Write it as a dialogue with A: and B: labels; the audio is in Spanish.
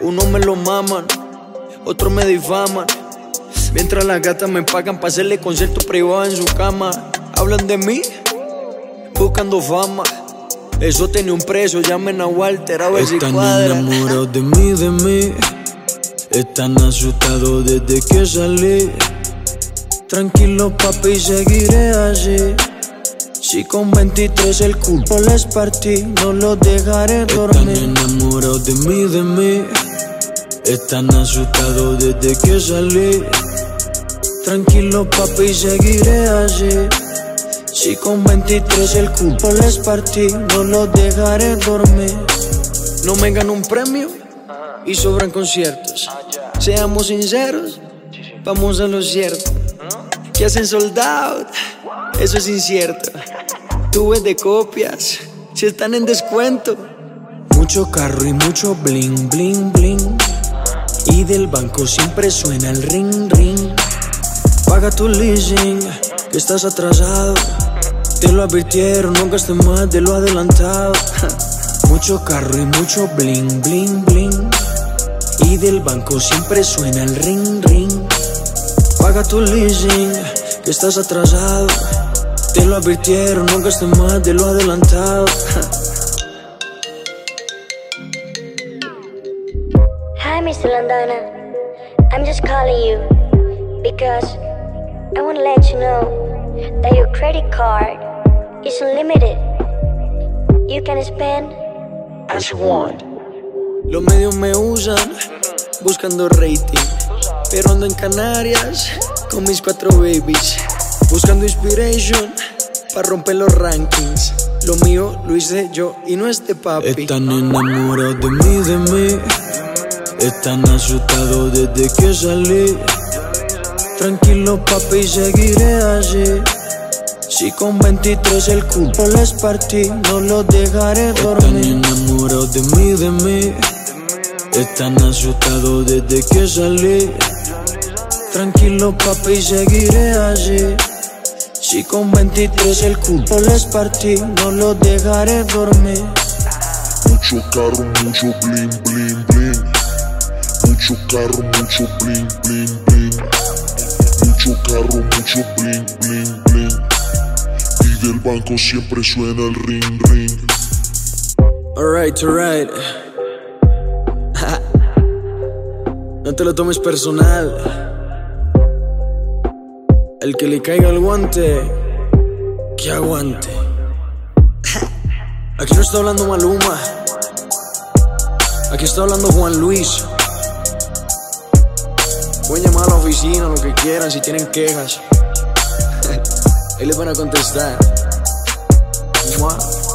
A: Uno me lo maman, otros me difaman. Mientras las gatas me pagan para hacerle concierto privado en su cama. Hablan de mí, buscando fama. Eso tenía un precio, llamen a Walter a ver si
B: Están
A: cuadra.
B: enamorados de mí, de mí. Están asustados desde que salí. Tranquilo, papi, seguiré allí. Si con 23 el culpo les partí, no los dejaré dormir. Están enamorados de mí, de mí. Están asustados desde que salí. Tranquilo, papi, seguiré allí. Si con 23 el culpo les partí, no los dejaré dormir.
A: No me gano un premio y sobran conciertos. Seamos sinceros, vamos a lo cierto. Que hacen soldado, eso es incierto. Tú ves de copias, si están en descuento.
B: Mucho carro y mucho bling, bling, bling. Y del banco siempre suena el ring, ring. Paga tu leasing, que estás atrasado. Te lo advirtieron, no gastes más de lo adelantado. Mucho carro y mucho bling, bling, bling. Y del banco siempre suena el ring, ring. Paga tu leasing, que estás atrasado. Te lo advirtieron, no gastes más de lo adelantado.
C: Hi, Mr. Landana. I'm just calling you because I want to let you know that your credit card is unlimited. You can spend
A: as you want. Los medios me usan buscando rating. Pero ando en Canarias con mis cuatro babies. Buscando inspiration para romper los rankings. Lo mío lo hice yo y no este papi.
B: Están enamorados de mí, de mí. Están asustados desde que salí. Tranquilo, papi, seguiré allí. Si con 23 el culpo les partí, no los dejaré dormir. Están enamorados de mí, de mí. Están asustados desde que salí. Tranquilo, papi, seguiré allí. Si con 23 el culpo les partí, no los dejaré dormir.
D: Mucho carro, mucho bling, bling, bling. Mucho carro, mucho bling, bling, bling. Mucho carro, mucho bling, bling, del banco siempre suena el ring, ring.
A: Alright, alright. no te lo tomes personal. El que le caiga el guante, que aguante. Aquí no está hablando Maluma. Aquí está hablando Juan Luis. Pueden llamar a la oficina, lo que quieran, si tienen quejas. Ahí van a contestar. Mua.